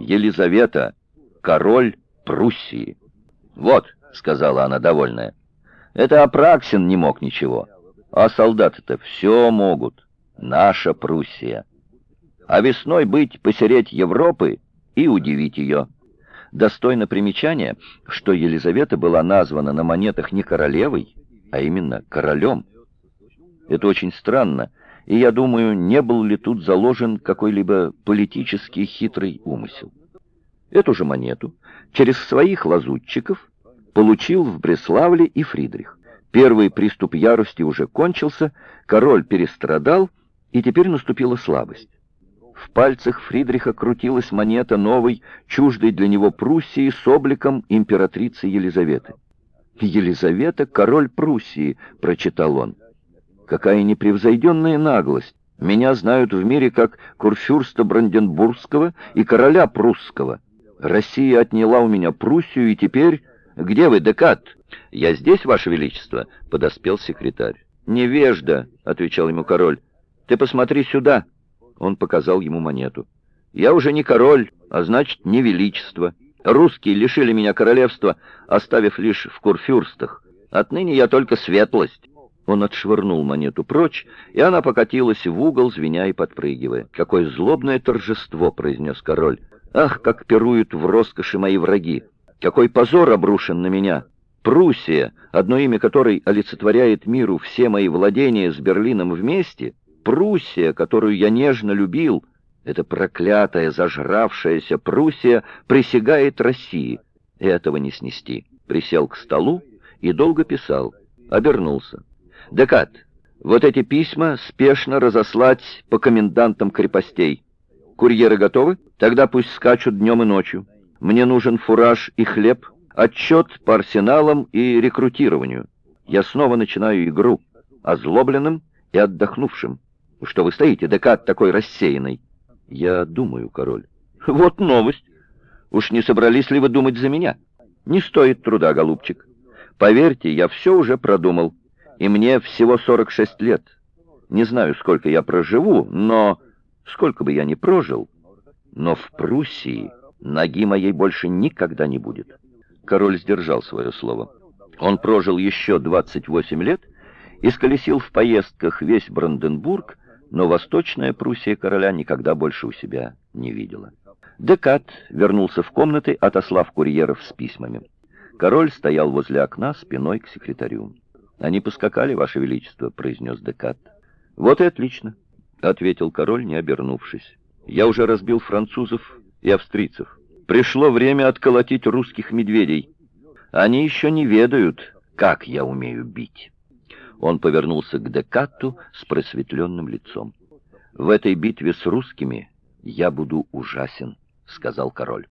Елизавета, король Пруссии. «Вот», — сказала она довольная, — «это Апраксин не мог ничего, а солдаты-то все могут. Наша Пруссия. А весной быть посереть Европы и удивить ее». Достойно примечания, что Елизавета была названа на монетах не королевой, а именно королем. Это очень странно, и я думаю, не был ли тут заложен какой-либо политический хитрый умысел. Эту же монету через своих лазутчиков получил в Бреславле и Фридрих. Первый приступ ярости уже кончился, король перестрадал, и теперь наступила слабость. В пальцах Фридриха крутилась монета новой, чуждой для него Пруссии с обликом императрицы Елизаветы. «Елизавета — король Пруссии», — прочитал он. «Какая непревзойденная наглость! Меня знают в мире как курфюрста Бранденбургского и короля прусского. Россия отняла у меня Пруссию, и теперь... Где вы, декат?» «Я здесь, ваше величество», — подоспел секретарь. «Невежда», — отвечал ему король. «Ты посмотри сюда». Он показал ему монету. «Я уже не король, а значит, не величество. Русские лишили меня королевства, оставив лишь в курфюрстах. Отныне я только светлость». Он отшвырнул монету прочь, и она покатилась в угол, звеня и подпрыгивая. «Какое злобное торжество!» — произнес король. «Ах, как пируют в роскоши мои враги! Какой позор обрушен на меня! Пруссия, одно имя которой олицетворяет миру все мои владения с Берлином вместе, Пруссия, которую я нежно любил, эта проклятая, зажравшаяся Пруссия присягает России. Этого не снести. Присел к столу и долго писал. Обернулся. Декат, вот эти письма спешно разослать по комендантам крепостей. Курьеры готовы? Тогда пусть скачут днем и ночью. Мне нужен фураж и хлеб, отчет по арсеналам и рекрутированию. Я снова начинаю игру, озлобленным и отдохнувшим. Что вы стоите, декат такой рассеянный? Я думаю, король. Вот новость. Уж не собрались ли вы думать за меня? Не стоит труда, голубчик. Поверьте, я все уже продумал, и мне всего 46 лет. Не знаю, сколько я проживу, но... Сколько бы я ни прожил, но в Пруссии ноги моей больше никогда не будет. Король сдержал свое слово. Он прожил еще 28 лет и сколесил в поездках весь Бранденбург, но Восточная Пруссия короля никогда больше у себя не видела. Декат вернулся в комнаты, отослав курьеров с письмами. Король стоял возле окна спиной к секретарю. «Они поскакали, Ваше Величество», — произнес Декат. «Вот и отлично», — ответил король, не обернувшись. «Я уже разбил французов и австрийцев. Пришло время отколотить русских медведей. Они еще не ведают, как я умею бить». Он повернулся к Декатту с просветленным лицом. «В этой битве с русскими я буду ужасен», — сказал король.